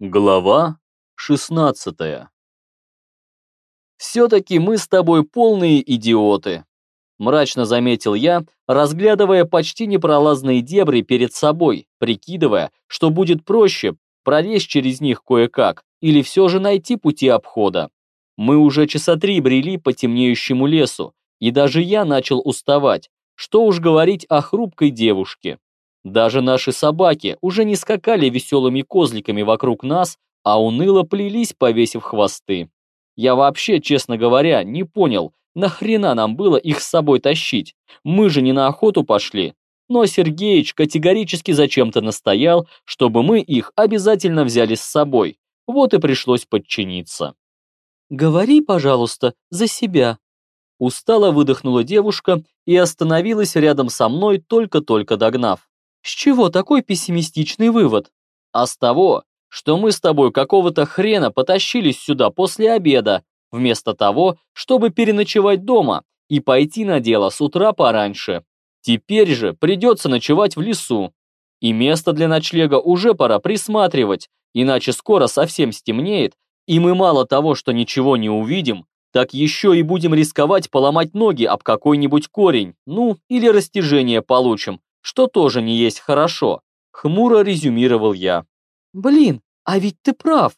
Глава 16 «Все-таки мы с тобой полные идиоты», – мрачно заметил я, разглядывая почти непролазные дебри перед собой, прикидывая, что будет проще пролезть через них кое-как или все же найти пути обхода. Мы уже часа три брели по темнеющему лесу, и даже я начал уставать, что уж говорить о хрупкой девушке. Даже наши собаки уже не скакали веселыми козликами вокруг нас, а уныло плелись, повесив хвосты. Я вообще, честно говоря, не понял, нахрена нам было их с собой тащить? Мы же не на охоту пошли. Но Сергеич категорически зачем-то настоял, чтобы мы их обязательно взяли с собой. Вот и пришлось подчиниться. «Говори, пожалуйста, за себя», Устало выдохнула девушка и остановилась рядом со мной, только-только догнав. С чего такой пессимистичный вывод? А с того, что мы с тобой какого-то хрена потащились сюда после обеда, вместо того, чтобы переночевать дома и пойти на дело с утра пораньше. Теперь же придется ночевать в лесу. И место для ночлега уже пора присматривать, иначе скоро совсем стемнеет, и мы мало того, что ничего не увидим, так еще и будем рисковать поломать ноги об какой-нибудь корень, ну, или растяжение получим, что тоже не есть хорошо», — хмуро резюмировал я. «Блин, а ведь ты прав.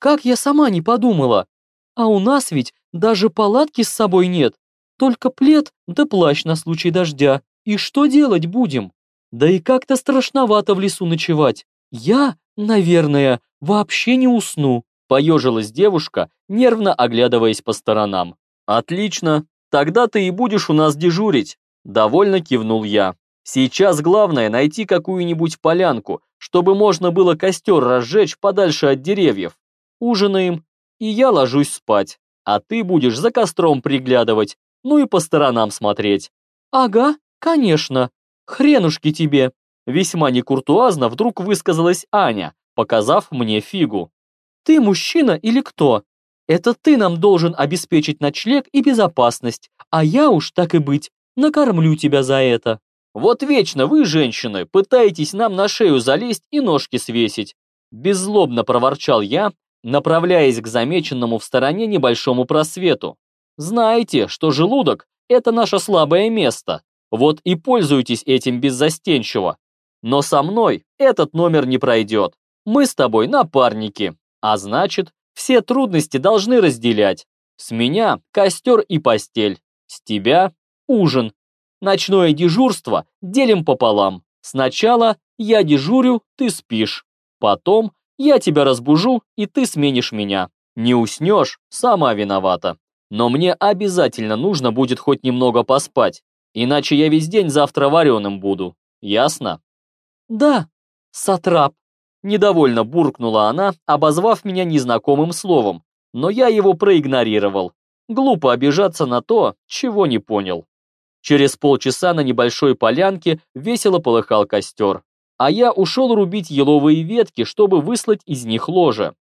Как я сама не подумала. А у нас ведь даже палатки с собой нет, только плед да плащ на случай дождя. И что делать будем? Да и как-то страшновато в лесу ночевать. Я, наверное, вообще не усну», — поежилась девушка, нервно оглядываясь по сторонам. «Отлично, тогда ты и будешь у нас дежурить», — довольно кивнул я. Сейчас главное найти какую-нибудь полянку, чтобы можно было костер разжечь подальше от деревьев. Ужинаем, и я ложусь спать, а ты будешь за костром приглядывать, ну и по сторонам смотреть. Ага, конечно, хренушки тебе. Весьма некуртуазно вдруг высказалась Аня, показав мне фигу. Ты мужчина или кто? Это ты нам должен обеспечить ночлег и безопасность, а я уж, так и быть, накормлю тебя за это. Вот вечно вы, женщины, пытаетесь нам на шею залезть и ножки свесить. Беззлобно проворчал я, направляясь к замеченному в стороне небольшому просвету. Знаете, что желудок – это наше слабое место. Вот и пользуйтесь этим беззастенчиво. Но со мной этот номер не пройдет. Мы с тобой напарники, а значит, все трудности должны разделять. С меня костер и постель, с тебя ужин. Ночное дежурство делим пополам. Сначала я дежурю, ты спишь. Потом я тебя разбужу, и ты сменишь меня. Не уснешь, сама виновата. Но мне обязательно нужно будет хоть немного поспать, иначе я весь день завтра вареным буду. Ясно? Да, сатрап. Недовольно буркнула она, обозвав меня незнакомым словом, но я его проигнорировал. Глупо обижаться на то, чего не понял. Через полчаса на небольшой полянке весело полыхал костер, а я ушел рубить еловые ветки, чтобы выслать из них ложе.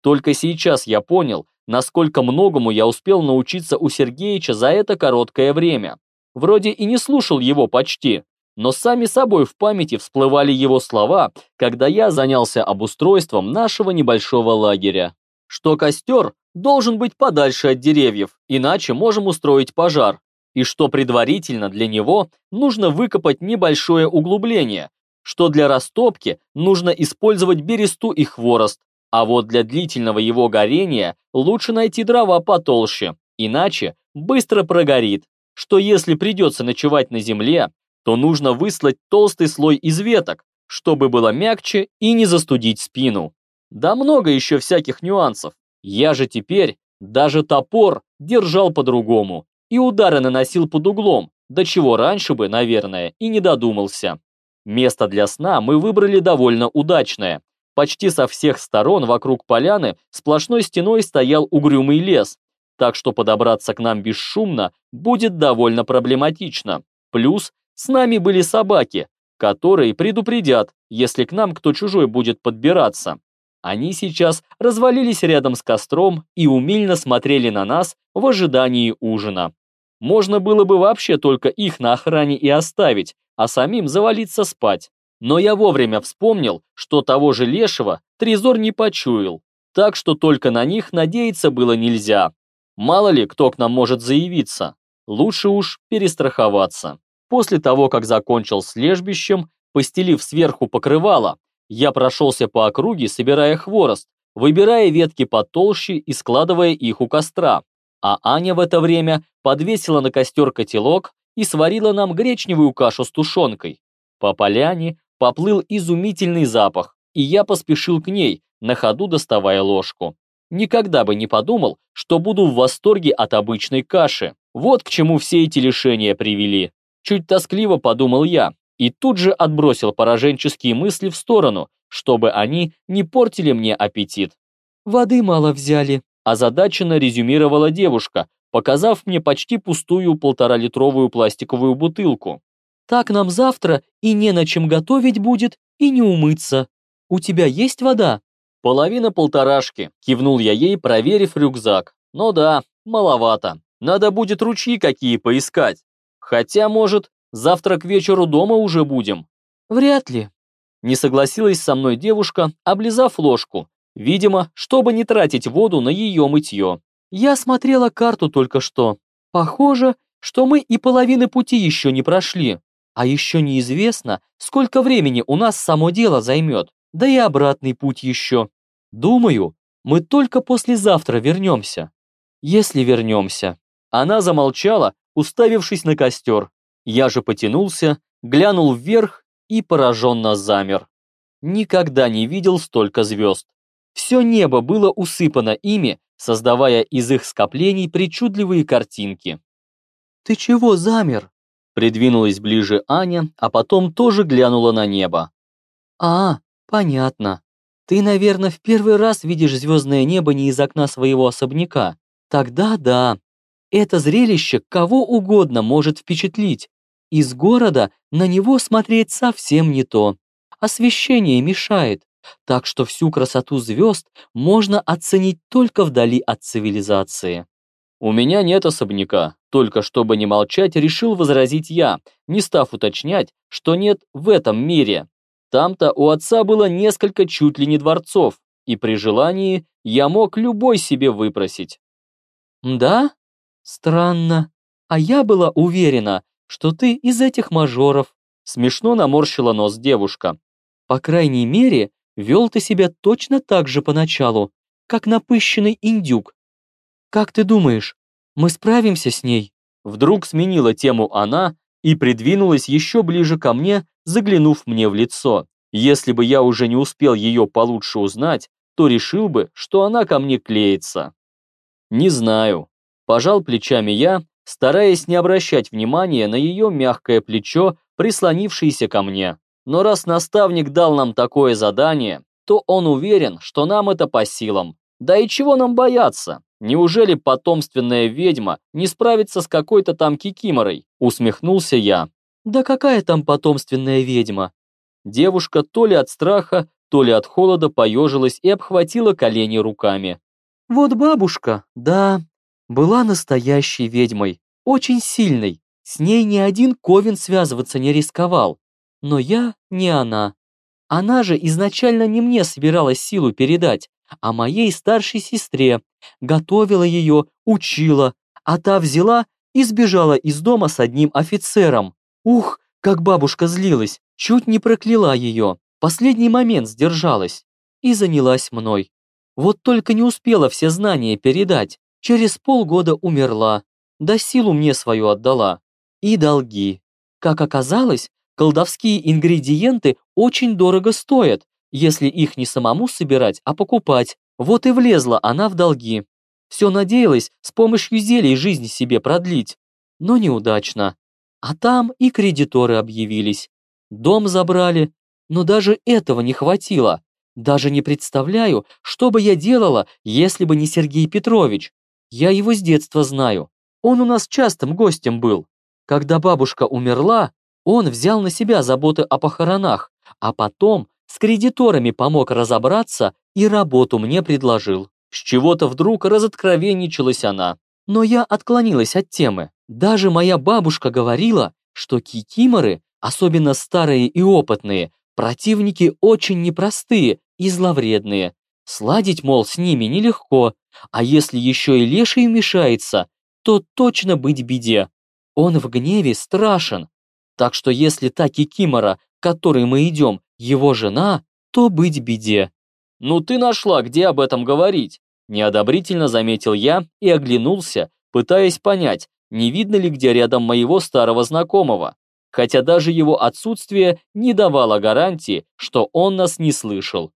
Только сейчас я понял, насколько многому я успел научиться у Сергеича за это короткое время. Вроде и не слушал его почти, но сами собой в памяти всплывали его слова, когда я занялся обустройством нашего небольшого лагеря. Что костер должен быть подальше от деревьев, иначе можем устроить пожар и что предварительно для него нужно выкопать небольшое углубление, что для растопки нужно использовать бересту и хворост, а вот для длительного его горения лучше найти дрова потолще, иначе быстро прогорит, что если придется ночевать на земле, то нужно выслать толстый слой из веток, чтобы было мягче и не застудить спину. Да много еще всяких нюансов. Я же теперь даже топор держал по-другому, и удары наносил под углом, до чего раньше бы, наверное, и не додумался. Место для сна мы выбрали довольно удачное. Почти со всех сторон вокруг поляны сплошной стеной стоял угрюмый лес, так что подобраться к нам бесшумно будет довольно проблематично. Плюс с нами были собаки, которые предупредят, если к нам кто чужой будет подбираться. Они сейчас развалились рядом с костром и умильно смотрели на нас в ожидании ужина. Можно было бы вообще только их на охране и оставить, а самим завалиться спать. Но я вовремя вспомнил, что того же лешего Трезор не почуял, так что только на них надеяться было нельзя. Мало ли, кто к нам может заявиться. Лучше уж перестраховаться. После того, как закончил с лежбищем, постелив сверху покрывало, я прошелся по округе, собирая хворост, выбирая ветки потолще и складывая их у костра. А Аня в это время подвесила на костер котелок и сварила нам гречневую кашу с тушенкой. По поляне поплыл изумительный запах, и я поспешил к ней, на ходу доставая ложку. Никогда бы не подумал, что буду в восторге от обычной каши. Вот к чему все эти лишения привели. Чуть тоскливо подумал я, и тут же отбросил пораженческие мысли в сторону, чтобы они не портили мне аппетит. «Воды мало взяли», – озадаченно резюмировала девушка, показав мне почти пустую полторалитровую пластиковую бутылку. «Так нам завтра и не на чем готовить будет, и не умыться. У тебя есть вода?» «Половина полторашки», – кивнул я ей, проверив рюкзак. «Ну да, маловато. Надо будет ручьи какие поискать. Хотя, может, завтра к вечеру дома уже будем». «Вряд ли», – не согласилась со мной девушка, облизав ложку, видимо, чтобы не тратить воду на ее мытье. «Я смотрела карту только что. Похоже, что мы и половины пути еще не прошли. А еще неизвестно, сколько времени у нас само дело займет да и обратный путь еще. Думаю, мы только послезавтра вернемся. Если вернемся». Она замолчала, уставившись на костер. Я же потянулся, глянул вверх и пораженно замер. Никогда не видел столько звезд. Все небо было усыпано ими, создавая из их скоплений причудливые картинки. «Ты чего замер?» Придвинулась ближе Аня, а потом тоже глянула на небо. «А, «Понятно. Ты, наверное, в первый раз видишь звездное небо не из окна своего особняка. Тогда да. Это зрелище кого угодно может впечатлить. Из города на него смотреть совсем не то. Освещение мешает, так что всю красоту звезд можно оценить только вдали от цивилизации. «У меня нет особняка», только чтобы не молчать, решил возразить я, не став уточнять, что нет в этом мире. Там-то у отца было несколько чуть ли не дворцов, и при желании я мог любой себе выпросить. «Да? Странно. А я была уверена, что ты из этих мажоров», смешно наморщила нос девушка. «По крайней мере, вел ты себя точно так же поначалу, как напыщенный индюк. Как ты думаешь, мы справимся с ней?» Вдруг сменила тему она и придвинулась еще ближе ко мне, заглянув мне в лицо. Если бы я уже не успел ее получше узнать, то решил бы, что она ко мне клеится. Не знаю. Пожал плечами я, стараясь не обращать внимания на ее мягкое плечо, прислонившееся ко мне. Но раз наставник дал нам такое задание, то он уверен, что нам это по силам. Да и чего нам бояться? Неужели потомственная ведьма не справится с какой-то там кикиморой? Усмехнулся я. Да какая там потомственная ведьма? Девушка то ли от страха, то ли от холода поежилась и обхватила колени руками. Вот бабушка, да, была настоящей ведьмой, очень сильной. С ней ни один ковен связываться не рисковал. Но я не она. Она же изначально не мне собиралась силу передать, а моей старшей сестре. Готовила ее, учила, а та взяла и сбежала из дома с одним офицером. Ух, как бабушка злилась, чуть не прокляла ее, последний момент сдержалась и занялась мной. Вот только не успела все знания передать, через полгода умерла, да силу мне свою отдала. И долги. Как оказалось, колдовские ингредиенты очень дорого стоят, если их не самому собирать, а покупать. Вот и влезла она в долги. Все надеялась с помощью зелий жизнь себе продлить, но неудачно. А там и кредиторы объявились. Дом забрали, но даже этого не хватило. Даже не представляю, что бы я делала, если бы не Сергей Петрович. Я его с детства знаю. Он у нас частым гостем был. Когда бабушка умерла, он взял на себя заботы о похоронах, а потом с кредиторами помог разобраться и работу мне предложил. С чего-то вдруг разоткровенничалась она. Но я отклонилась от темы. Даже моя бабушка говорила, что кикиморы, особенно старые и опытные, Противники очень непростые и зловредные. Сладить, мол, с ними нелегко, а если еще и леший мешается, то точно быть беде. Он в гневе страшен. Так что если та Кикимора, к которой мы идем, его жена, то быть беде. Ну ты нашла, где об этом говорить. Неодобрительно заметил я и оглянулся, пытаясь понять, не видно ли где рядом моего старого знакомого, хотя даже его отсутствие не давало гарантии, что он нас не слышал.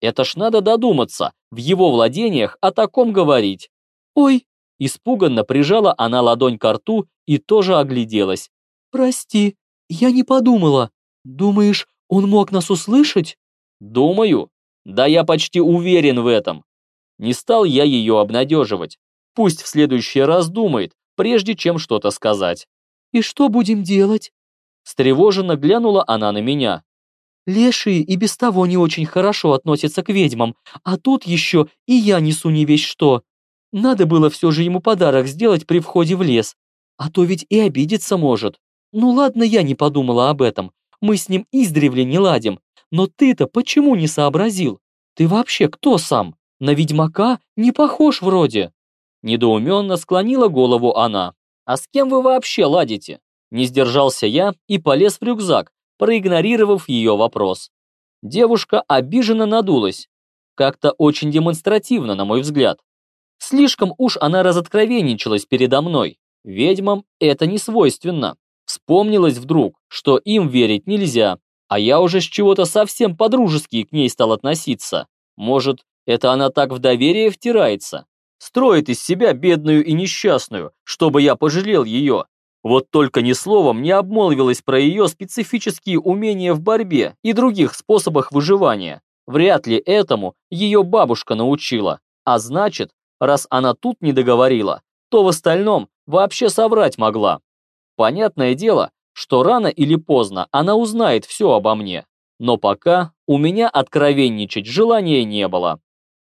Это ж надо додуматься, в его владениях о таком говорить. «Ой!» Испуганно прижала она ладонь к рту и тоже огляделась. «Прости, я не подумала. Думаешь, он мог нас услышать?» «Думаю. Да я почти уверен в этом. Не стал я ее обнадеживать. Пусть в следующий раз думает, прежде чем что-то сказать. «И что будем делать?» Встревоженно глянула она на меня. «Лешие и без того не очень хорошо относятся к ведьмам, а тут еще и я несу не весь что. Надо было все же ему подарок сделать при входе в лес, а то ведь и обидеться может. Ну ладно, я не подумала об этом, мы с ним издревле не ладим, но ты-то почему не сообразил? Ты вообще кто сам?» На ведьмака не похож вроде. Недоуменно склонила голову она. А с кем вы вообще ладите? Не сдержался я и полез в рюкзак, проигнорировав ее вопрос. Девушка обиженно надулась. Как-то очень демонстративно, на мой взгляд. Слишком уж она разоткровенничалась передо мной. Ведьмам это не свойственно. Вспомнилось вдруг, что им верить нельзя, а я уже с чего-то совсем по-дружески к ней стал относиться. Может, это она так в доверие втирается. Строит из себя бедную и несчастную, чтобы я пожалел ее. Вот только ни словом не обмолвилась про ее специфические умения в борьбе и других способах выживания. Вряд ли этому ее бабушка научила. А значит, раз она тут не договорила, то в остальном вообще соврать могла. Понятное дело, что рано или поздно она узнает все обо мне. Но пока у меня откровенничать желания не было.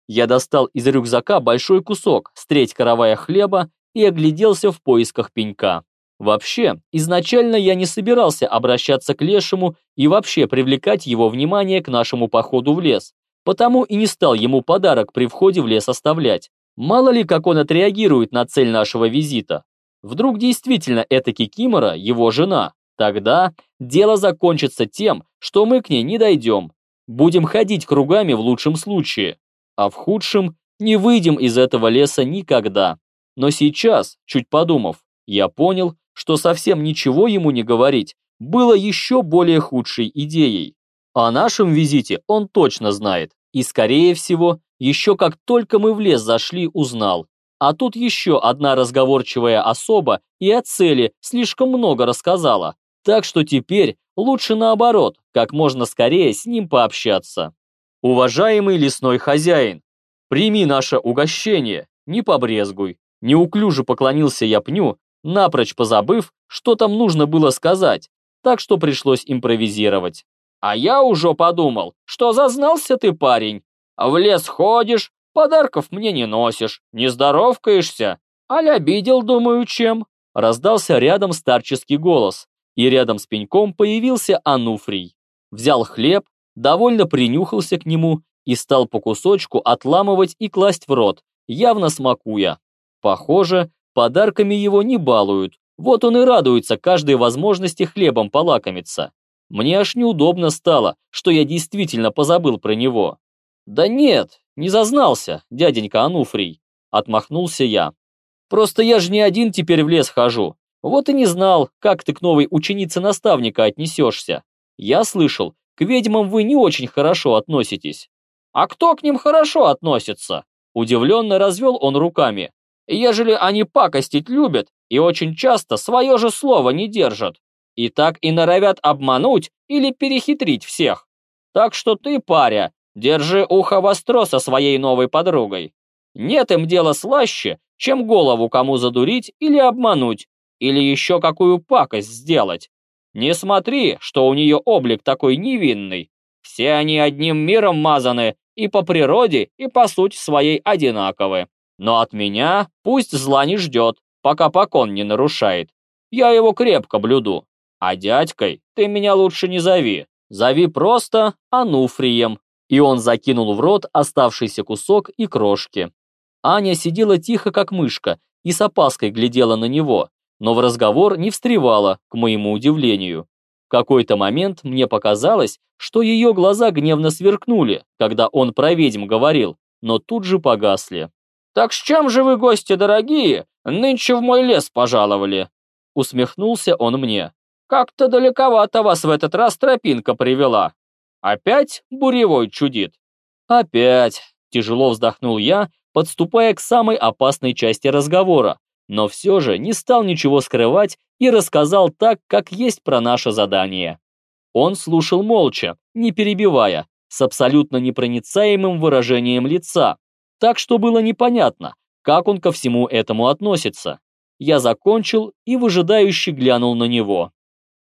Я достал из рюкзака большой кусок треть каравая хлеба и огляделся в поисках пенька. Вообще, изначально я не собирался обращаться к лешему и вообще привлекать его внимание к нашему походу в лес, потому и не стал ему подарок при входе в лес оставлять. Мало ли, как он отреагирует на цель нашего визита. Вдруг действительно это Кикимора его жена. Тогда дело закончится тем, что мы к ней не дойдем. Будем ходить кругами в лучшем случае а в худшем не выйдем из этого леса никогда. Но сейчас, чуть подумав, я понял, что совсем ничего ему не говорить было еще более худшей идеей. О нашем визите он точно знает, и, скорее всего, еще как только мы в лес зашли, узнал. А тут еще одна разговорчивая особа и о цели слишком много рассказала, так что теперь лучше наоборот, как можно скорее с ним пообщаться. Уважаемый лесной хозяин, прими наше угощение, не побрезгуй. Неуклюже поклонился я пню, напрочь позабыв, что там нужно было сказать, так что пришлось импровизировать. А я уже подумал, что зазнался ты, парень. В лес ходишь, подарков мне не носишь, не здоровкаешься. Аль обидел, думаю, чем? Раздался рядом старческий голос, и рядом с пеньком появился Ануфрий. Взял хлеб, довольно принюхался к нему и стал по кусочку отламывать и класть в рот, явно смакуя. Похоже, подарками его не балуют, вот он и радуется каждой возможности хлебом полакомиться. Мне аж неудобно стало, что я действительно позабыл про него. «Да нет, не зазнался, дяденька Ануфрий», — отмахнулся я. «Просто я же не один теперь в лес хожу, вот и не знал, как ты к новой ученице наставника отнесешься. Я слышал, к ведьмам вы не очень хорошо относитесь». «А кто к ним хорошо относится?» Удивленно развел он руками. «Ежели они пакостить любят и очень часто свое же слово не держат, и так и норовят обмануть или перехитрить всех. Так что ты, паря, держи ухо востро со своей новой подругой. Нет им дела слаще, чем голову кому задурить или обмануть, или еще какую пакость сделать. Не смотри, что у нее облик такой невинный. Все они одним миром мазаны и по природе, и по сути своей одинаковы. Но от меня пусть зла не ждет, пока покон не нарушает. Я его крепко блюду. А дядькой ты меня лучше не зови. Зови просто Ануфрием». И он закинул в рот оставшийся кусок и крошки. Аня сидела тихо, как мышка, и с опаской глядела на него, но в разговор не встревала, к моему удивлению. В какой-то момент мне показалось, что ее глаза гневно сверкнули, когда он про ведьм говорил, но тут же погасли. «Так с чем же вы, гости дорогие, нынче в мой лес пожаловали?» Усмехнулся он мне. «Как-то далековато вас в этот раз тропинка привела. Опять буревой чудит?» «Опять», – тяжело вздохнул я, подступая к самой опасной части разговора, но все же не стал ничего скрывать и рассказал так, как есть про наше задание. Он слушал молча, не перебивая, с абсолютно непроницаемым выражением лица, так что было непонятно, как он ко всему этому относится. Я закончил и выжидающе глянул на него.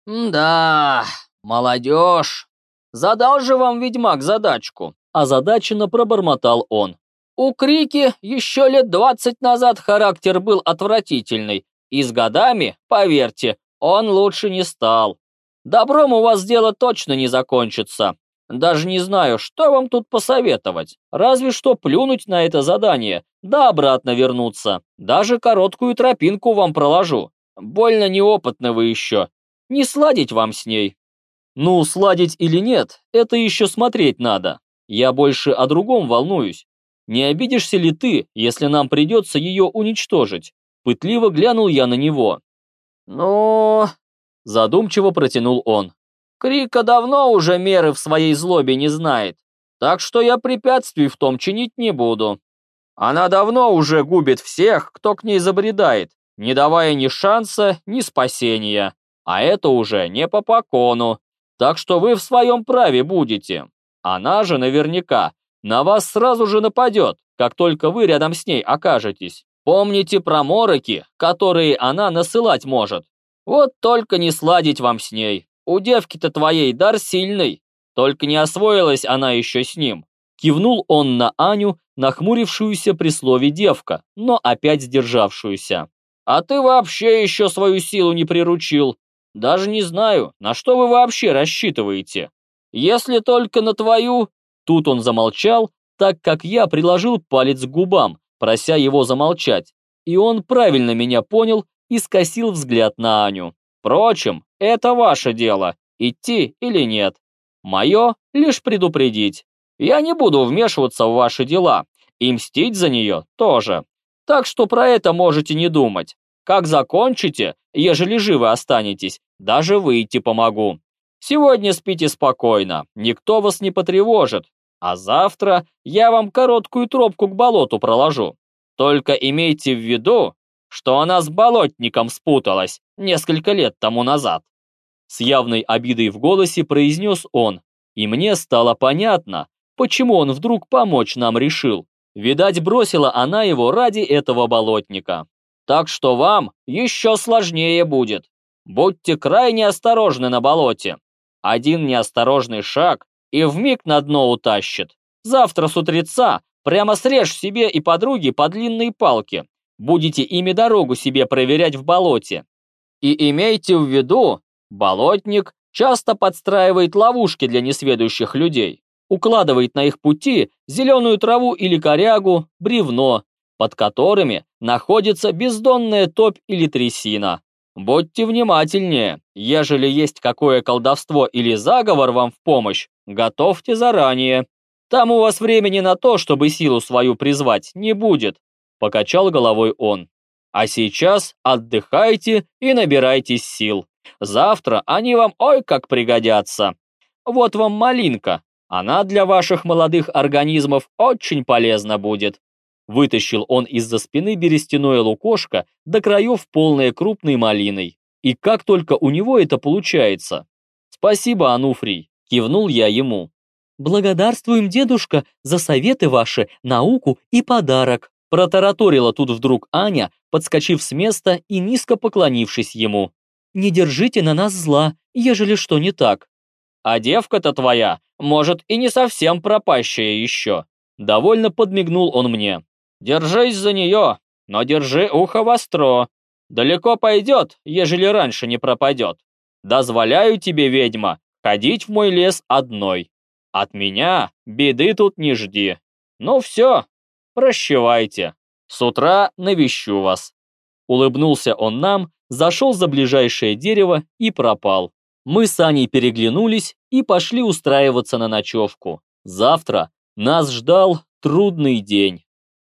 «Да, молодежь. Задал же вам ведьмак задачку», озадаченно пробормотал он. У Крики еще лет двадцать назад характер был отвратительный, и с годами, поверьте, он лучше не стал. Добром у вас дело точно не закончится. Даже не знаю, что вам тут посоветовать. Разве что плюнуть на это задание, да обратно вернуться. Даже короткую тропинку вам проложу. Больно неопытны вы еще. Не сладить вам с ней. Ну, сладить или нет, это еще смотреть надо. Я больше о другом волнуюсь. Не обидишься ли ты, если нам придется ее уничтожить? Пытливо глянул я на него. «Ну...» – задумчиво протянул он. «Крика давно уже меры в своей злобе не знает, так что я препятствий в том чинить не буду. Она давно уже губит всех, кто к ней забредает, не давая ни шанса, ни спасения. А это уже не по покону. Так что вы в своем праве будете. Она же наверняка на вас сразу же нападет, как только вы рядом с ней окажетесь. Помните про мороки, которые она насылать может. Вот только не сладить вам с ней. У девки-то твоей дар сильный, только не освоилась она еще с ним. Кивнул он на Аню, нахмурившуюся при слове девка, но опять сдержавшуюся. А ты вообще еще свою силу не приручил. Даже не знаю, на что вы вообще рассчитываете. Если только на твою... Тут он замолчал, так как я приложил палец к губам, прося его замолчать, и он правильно меня понял и скосил взгляд на Аню. Впрочем, это ваше дело, идти или нет. Мое лишь предупредить. Я не буду вмешиваться в ваши дела, и мстить за нее тоже. Так что про это можете не думать. Как закончите, ежели живы останетесь, даже выйти помогу. Сегодня спите спокойно, никто вас не потревожит, а завтра я вам короткую тропку к болоту проложу. Только имейте в виду, что она с болотником спуталась несколько лет тому назад. С явной обидой в голосе произнес он, и мне стало понятно, почему он вдруг помочь нам решил. Видать, бросила она его ради этого болотника. Так что вам еще сложнее будет. Будьте крайне осторожны на болоте. Один неосторожный шаг, и вмиг на дно утащит. Завтра с утреца прямо срежь себе и подруге по длинной палке. Будете ими дорогу себе проверять в болоте. И имейте в виду, болотник часто подстраивает ловушки для несведущих людей. Укладывает на их пути зеленую траву или корягу, бревно, под которыми находится бездонная топь или трясина. Будьте внимательнее, ежели есть какое колдовство или заговор вам в помощь, готовьте заранее. Там у вас времени на то, чтобы силу свою призвать, не будет», – покачал головой он. «А сейчас отдыхайте и набирайтесь сил. Завтра они вам ой как пригодятся. Вот вам малинка, она для ваших молодых организмов очень полезна будет. Вытащил он из-за спины берестяное лукошко до краев полное крупной малиной. И как только у него это получается. Спасибо, Ануфрий, кивнул я ему. Благодарствуем, дедушка, за советы ваши, науку и подарок. Протараторила тут вдруг Аня, подскочив с места и низко поклонившись ему. Не держите на нас зла, ежели что не так. А девка-то твоя, может, и не совсем пропащая еще. Довольно подмигнул он мне. Держись за нее, но держи ухо востро. Далеко пойдет, ежели раньше не пропадет. Дозволяю тебе, ведьма, ходить в мой лес одной. От меня беды тут не жди. Ну все, прощевайте. С утра навещу вас». Улыбнулся он нам, зашел за ближайшее дерево и пропал. Мы с Аней переглянулись и пошли устраиваться на ночевку. Завтра нас ждал трудный день.